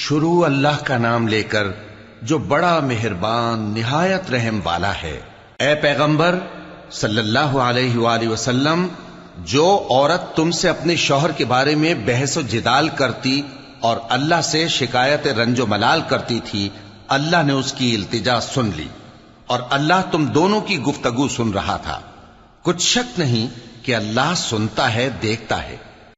شروع اللہ کا نام لے کر جو بڑا مہربان، نہایت رحم والا ہے۔ اے پیغمبر، صلی اللہ علیہ وآلہ وسلم، جو عورت تم سے اپنے شوہر کے بارے میں بحث و جدال کرتی اور اللہ سے شکایت رنج و ملال کرتی تھی، اللہ نے اس کی التجا سن لی اور اللہ تم دونوں کی گفتگو سن رہا تھا۔ کچھ شک نہیں کہ اللہ سنتا ہے، دیکھتا ہے۔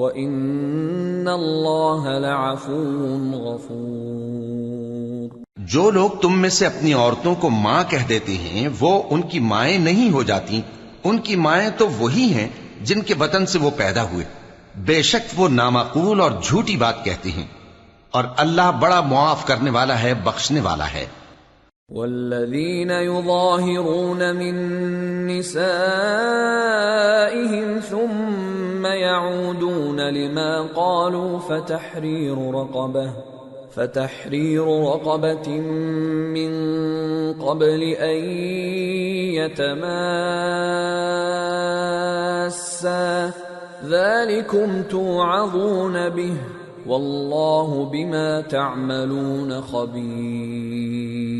وَإِنَّ اللَّهَ لَعَفُوٌ غَفُورٌ۔ جو لوگ تم میں سے اپنی عورتوں کو ماں کہہ دیتے ہیں وہ ان کی مائیں نہیں ہو جاتی۔ ان کی مائیں تو وہی ہیں جن کے وطن سے وہ پیدا ہوئے۔ بے شک وہ نامعقول اور جھوٹی بات کہتی ہیں۔ اور اللہ بڑا معاف کرنے والا ہے بخشنے والا ہے۔ والذين يظاهرون من نسائهم ثم يعودون لما قالوا فتحرير رقبه فتحرير رقبة من قبل أن يتماسا. ذلكم توعظون به، والله بما تعملون خبير.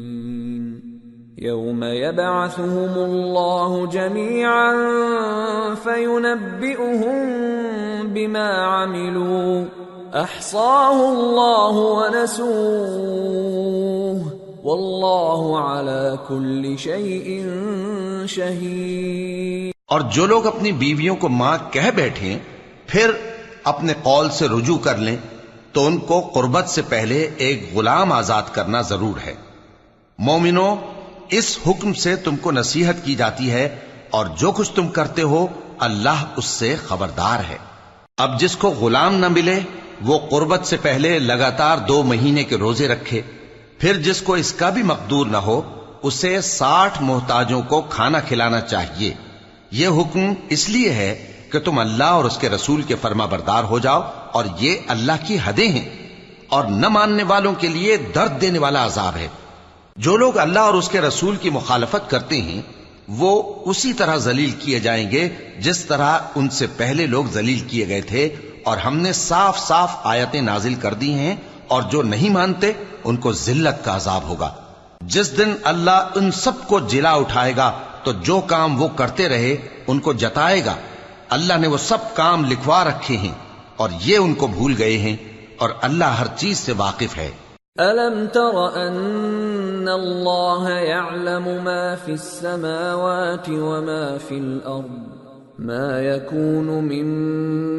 يوم يبعثهم الله جميعا فينبئهم بما عملوا. أحصاه الله ونسوه. والله على كل شيء شهيد. اور جو لوگ اپنی بیویوں کو ماں کہہ بیٹھیں، پھر اپنے قول سے رجوع کر لیں، تو ان کو قربت سے پہلے ایک غلام آزاد کرنا ضرور ہے۔ مومنو اس حکم سے تم کو نصیحت کی جاتی ہے اور جو کچھ تم کرتے ہو، اللہ اس سے خبردار ہے۔ اب جس کو غلام نہ ملے، وہ قربت سے پہلے لگاتار دو مہینے کے روزے رکھے۔ پھر جس کو اس کا بھی مقدور نہ ہو، اسے ساٹھ محتاجوں کو کھانا کھلانا چاہیے۔ یہ حکم اس لیے ہے کہ تم اللہ اور اس کے رسول کے فرما بردار ہو جاؤ اور یہ اللہ کی حدیں ہیں۔ اور نہ ماننے والوں کے لیے درد دینے والا عذاب ہے۔ جو لوگ اللہ اور اس کے رسول کی مخالفت کرتے ہیں، وہ اسی طرح ذلیل کیے جائیں گے جس طرح ان سے پہلے لوگ ذلیل کیے گئے تھے اور ہم نے صاف صاف آیتیں نازل کر دی ہیں اور جو نہیں مانتے، ان کو ذلت کا عذاب ہوگا۔ جس دن اللہ ان سب کو جلا اٹھائے گا، تو جو کام وہ کرتے رہے، ان کو جتائے گا۔ اللہ نے وہ سب کام لکھوا رکھے ہیں اور یہ ان کو بھول گئے ہیں اور اللہ ہر چیز سے واقف ہے۔ أَلَمْ تَرَ أَنَّ اللَّهَ يَعْلَمُ مَا فِي السَّمَاوَاتِ وَمَا فِي الْأَرْضِ ما يكون من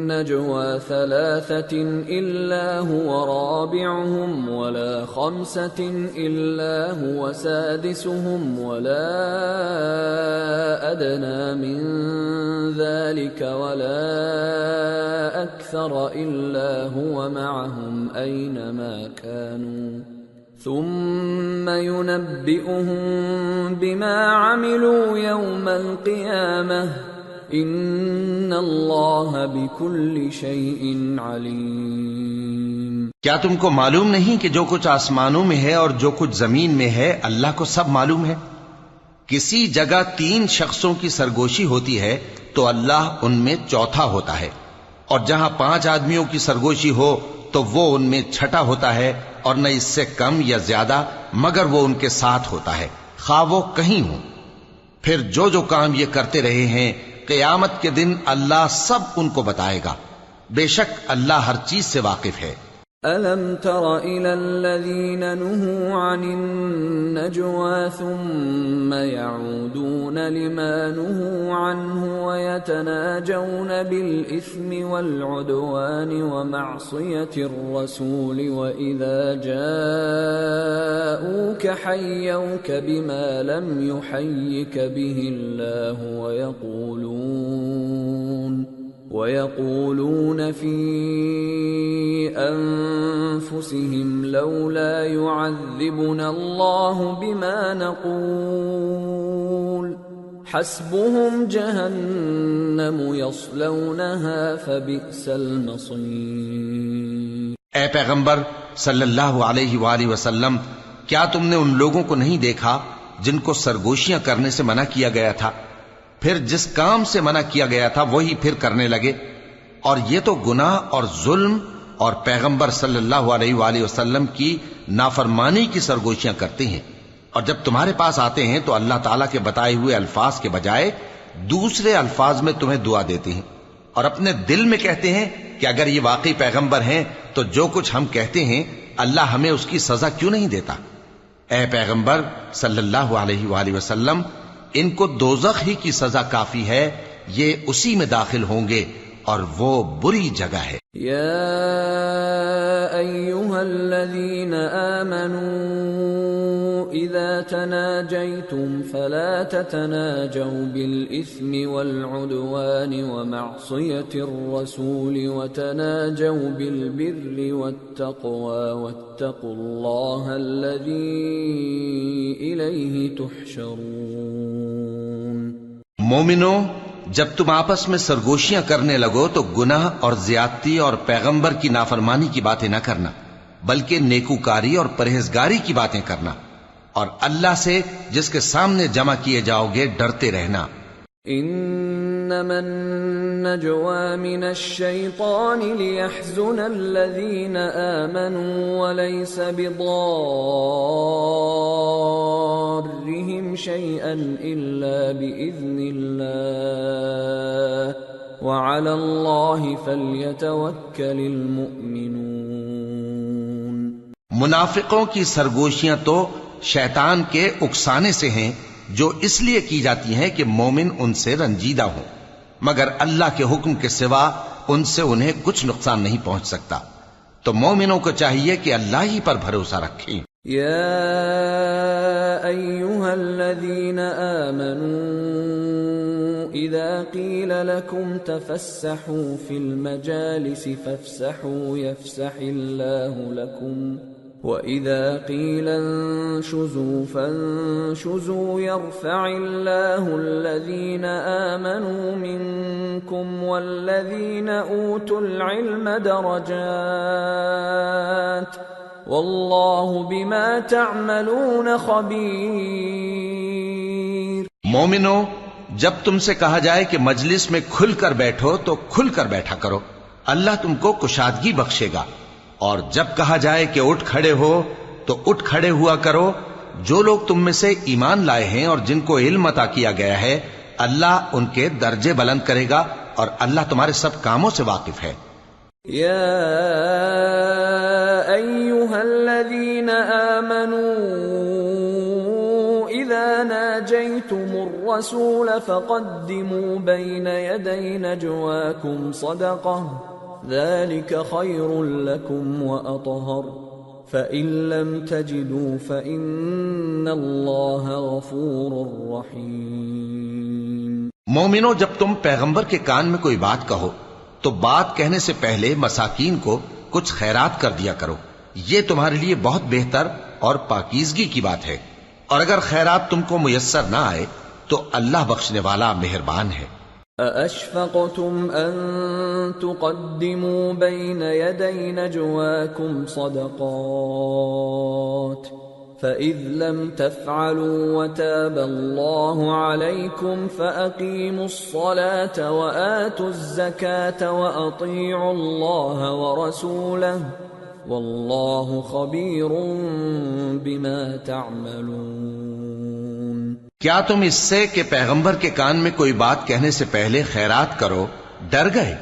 نجوى ثلاثة إلا هو رابعهم ولا خمسة إلا هو سادسهم ولا أدنى من ذلك ولا أكثر إلا هو معهم أينما كانوا ثم ينبئهم بما عملوا يوم القيامة. ان اللہ بكل شيء علیم کیا تم کو معلوم نہیں کہ جو کچھ آسمانوں میں ہے اور جو کچھ زمین میں ہے، اللہ کو سب معلوم ہے؟ کسی جگہ تین شخصوں کی سرگوشی ہوتی ہے تو اللہ ان میں چوتھا ہوتا ہے، اور جہاں پانچ آدمیوں کی سرگوشی ہو تو وہ ان میں چھٹا ہوتا ہے اور نہ اس سے کم یا زیادہ، مگر وہ ان کے ساتھ ہوتا ہے۔ خواہ وہ کہیں ہوں۔ پھر جو جو کام یہ کرتے رہے ہیں، قیامت کے دن اللہ سب ان کو بتائے گا۔ بے شک اللہ ہر چیز سے واقف ہے۔ ألم تر إلى الذين نهوا عن النجوى ثم يعودون لما نهوا عنه ويتناجون بالإثم والعدوان ومعصية الرسول وإذا جاءوك حيوك بما لم يحيك به الله ويقولون ويقولون في انفسهم لولا يعذبنا الله بما نقول. حسبهم جهنم يصلونها فبئس المصير. اے پیغمبر، صلی اللہ علیہ وآلہ وسلم، کیا تم نے ان لوگوں کو نہیں دیکھا جن کو سرگوشیاں کرنے سے منع کیا گیا تھا؟ پھر جس کام سے منع کیا گیا تھا وہی پھر کرنے لگے۔ اور یہ تو گناہ اور ظلم اور پیغمبر صلی اللہ علیہ وآلہ وسلم کی نافرمانی کی سرگوشیاں کرتے ہیں۔ اور جب تمہارے پاس آتے ہیں تو اللہ تعالیٰ کے بتائے ہوئے الفاظ کے بجائے دوسرے الفاظ میں تمہیں دعا دیتے ہیں۔ اور اپنے دل میں کہتے ہیں کہ اگر یہ واقعی پیغمبر ہیں تو جو کچھ ہم کہتے ہیں، اللہ ہمیں اس کی سزا کیوں نہیں دیتا؟ اے پیغمبر صلی اللہ علیہ وآلہ وسلم ان کو دوزخ ہی کی سزا کافی ہے، یہ اسی میں داخل ہوں گے اور وہ بری جگہ ہے۔ یا ایوہا الذین آمنون اذا تناجیتم فلا تتناجوا بالاسم والعدوان ومعصیت الرسول وتناجوا بالبر والتقوى واتقوا اللہ الذی الیہ تحشرون. مومنوں جب تم آپس میں سرگوشیاں کرنے لگو تو گناہ اور زیادتی اور پیغمبر کی نافرمانی کی باتیں نہ کرنا، بلکہ نیکوکاری اور پرہیزگاری کی باتیں کرنا۔ اور اللہ سے جس کے سامنے جمع کیے جاؤ گے ڈرتے رہنا۔ انما النجوى من الشيطان ليحزن الذين آمنوا وليس بضارهم شيئا إلا بإذن الله وعلى الله فليتوكل المؤمنون۔ منافقوں کی سرگوشیاں تو شیطان کے اکسانے سے ہیں جو اس لیے کی جاتی ہیں کہ مومن ان سے رنجیدہ ہوں۔ مگر اللہ کے حکم کے سوا ان سے انہیں کچھ نقصان نہیں پہنچ سکتا۔ تو مومنوں کو چاہیے کہ اللہ ہی پر بھروسہ رکھیں۔ یا ایوہا الذین آمنوا اذا قیل لکم تفسحوا فی المجالس فافسحوا یفسح اللہ لکم۔ وَإِذَا قِيلَ انشُزُوا فَانشُزُوا يَرْفَعِ اللَّهُ الَّذِينَ آمَنُوا مِنكُمْ وَالَّذِينَ أُوتُوا الْعِلْمَ دَرَجَاتٍ وَاللَّهُ بِمَا تَعْمَلُونَ خَبِيرٌ مومنو، جب تم سے کہا جائے کہ مجلس میں کھل کر بیٹھو تو کھل کر بیٹھا کرو۔ اللہ تم کو کشادگی بخشے گا۔ اور جب کہا جائے کہ اٹھ کھڑے ہو، تو اٹھ کھڑے ہوا کرو۔ جو لوگ تم میں سے ایمان لائے ہیں اور جن کو علم عطا کیا گیا ہے، اللہ ان کے درجے بلند کرے گا اور اللہ تمہارے سب کاموں سے واقف ہے۔ یا ایوہا الذین آمنوا اذا ناجیتم الرسول فقدموا بين يدي نجواكم صدقة ذلك خير لكم وأطهر. فإن لم تجدوا فإن الله غفور رحيم. مومنو، جب تم پیغمبر کے کان میں کوئی بات کہو، تو بات کہنے سے پہلے مساکین کو کچھ خیرات کر دیا کرو۔ یہ تمہارے لیے بہت بہتر اور پاکیزگی کی بات ہے۔ اور اگر خیرات تم کو میسر نہ آئے، تو اللہ بخشنے والا مہربان ہے۔ أأشفقتم أن تقدموا بين يدي نجواكم صدقات فإذ لم تفعلوا وتاب الله عليكم فأقيموا الصلاة وآتوا الزكاة وأطيعوا الله ورسوله والله خبير بما تعملون کیا تم اس سے کہ پیغمبر کے کان میں کوئی بات کہنے سے پہلے خیرات کرو؟ ڈر گئے۔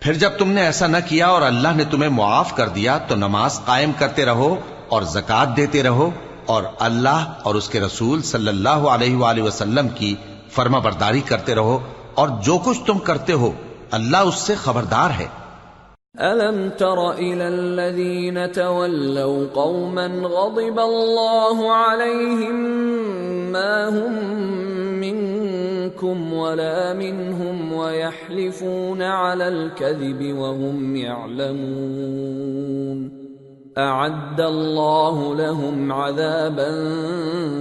پھر جب تم نے ایسا نہ کیا اور اللہ نے تمہیں معاف کر دیا، تو نماز قائم کرتے رہو اور زکات دیتے رہو اور اللہ اور اس کے رسول صلی اللہ علیہ وآلہ وسلم کی فرما برداری کرتے رہو اور جو کچھ تم کرتے ہو، اللہ اس سے خبردار ہے۔ ألم تر إلى الذين تولوا قوما غضب الله عليهم ما هم منكم ولا منهم ويحلفون على الكذب وهم يعلمون أعد الله لهم عذابا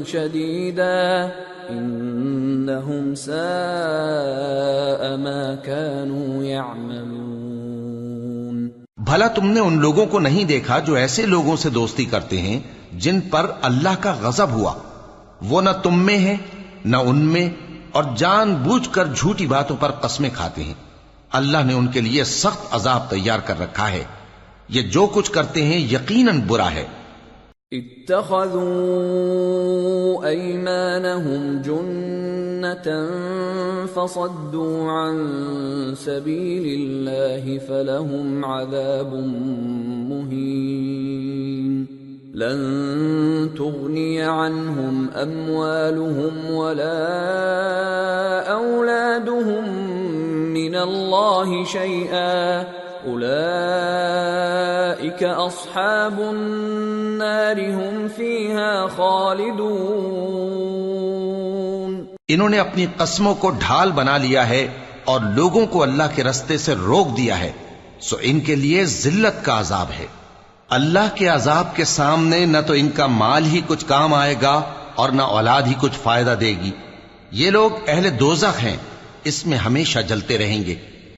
شديدا إنهم ساء ما كانوا يعملون بھلا تم نے ان لوگوں کو نہیں دیکھا جو ایسے لوگوں سے دوستی کرتے ہیں جن پر اللہ کا غضب ہوا۔ وہ نہ تم میں ہے نہ ان میں، اور جان بوجھ کر جھوٹی باتوں پر قسمیں کھاتے ہیں۔ اللہ نے ان کے لیے سخت عذاب تیار کر رکھا ہے۔ یہ جو کچھ کرتے ہیں یقیناً برا ہے۔ اتخذوا ايمانهم جنة فصدوا عن سبيل الله فلهم عذاب مهين. لن تغني عنهم اموالهم ولا اولادهم من الله شيئا. اولئك اصحاب النار هم فيها خالدون انہوں نے اپنی قسموں کو ڈھال بنا لیا ہے اور لوگوں کو اللہ کے رستے سے روک دیا ہے، سو ان کے لیے ذلت کا عذاب ہے۔ اللہ کے عذاب کے سامنے نہ تو ان کا مال ہی کچھ کام آئے گا اور نہ اولاد ہی کچھ فائدہ دے گی۔ یہ لوگ اہل دوزخ ہیں، اس میں ہمیشہ جلتے رہیں گے۔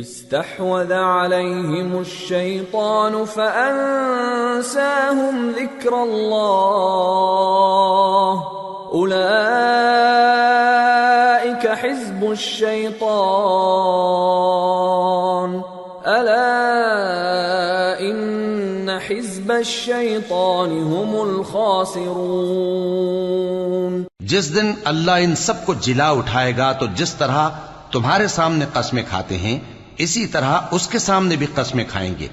استحوذ عليهم الشيطان فأنساهم ذكر الله. أولئك حزب الشيطان. ألا إن حزب الشيطان هم الخاسرون. جس دن اللہ ان سب کو جلا اٹھائے گا تو جس طرح تمہارے سامنے قسمیں کھاتے ہیں اسی طرح اس کے سامنے بھی قسمیں کھائیں گے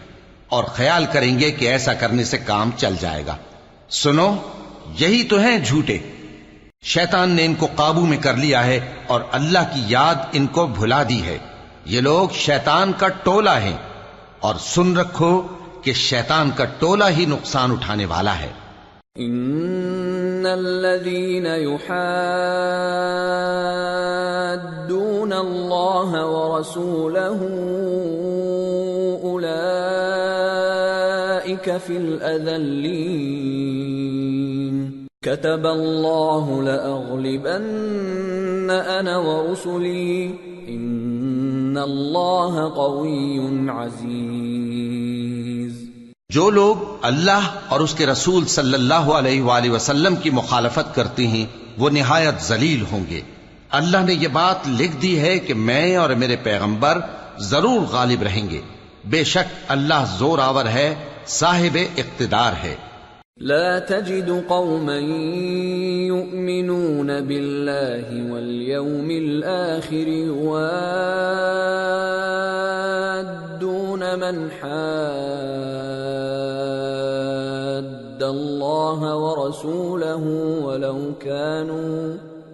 اور خیال کریں گے کہ ایسا کرنے سے کام چل جائے گا۔ سنو، یہی تو ہیں جھوٹے۔ شیطان نے ان کو قابو میں کر لیا ہے اور اللہ کی یاد ان کو بھلا دی ہے۔ یہ لوگ شیطان کا ٹولا ہیں اور سن رکھو کہ شیطان کا ٹولا ہی نقصان اٹھانے والا ہے۔ ان الذين يحادون الله ورسوله اولئك في الاذلين كتب الله لاغلبن انا ورسلي ان الله قوي عزيز جو لوگ اللہ اور اس کے رسول صلی اللہ علیہ وآلہ وسلم کی مخالفت کرتے ہیں وہ نہایت ذلیل ہوں گے۔ اللہ نے یہ بات لکھ دی ہے کہ میں اور میرے پیغمبر ضرور غالب رہیں گے۔ بے شک اللہ زور آور ہے، صاحب اقتدار ہے۔ لا تجد قوما يؤمنون بالله واليوم الآخر يوادون من حاد الله ورسوله ولو كانوا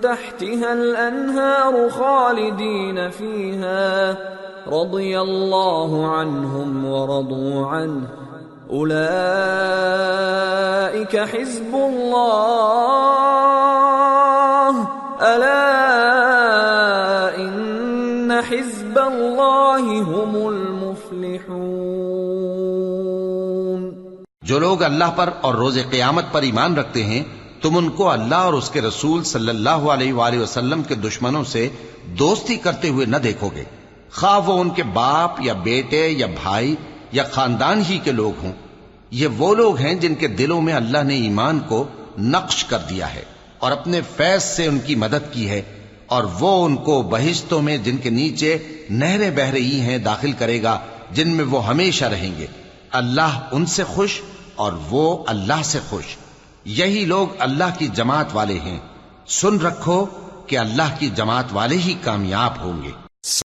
تحتها الانهار خالدين فيها رضي الله عنهم ورضوا عنه. اولئك حزب الله. الا ان حزب الله هم المفلحون. جو لوگ اللہ پر اور روز قیامت پر ایمان رکھتے ہیں تم ان کو اللہ اور اس کے رسول صلی اللہ علیہ وآلہ وسلم کے دشمنوں سے دوستی کرتے ہوئے نہ دیکھو گے۔ خواہ وہ ان کے باپ یا بیٹے یا بھائی یا خاندان ہی کے لوگ ہوں۔ یہ وہ لوگ ہیں جن کے دلوں میں اللہ نے ایمان کو نقش کر دیا ہے اور اپنے فیض سے ان کی مدد کی ہے اور وہ ان کو بہشتوں میں جن کے نیچے نہریں بہ رہی ہیں داخل کرے گا، جن میں وہ ہمیشہ رہیں گے۔ اللہ ان سے خوش اور وہ اللہ سے خوش۔ یہی لوگ اللہ کی جماعت والے ہیں۔ سن رکھو کہ اللہ کی جماعت والے ہی کامیاب ہوں گے۔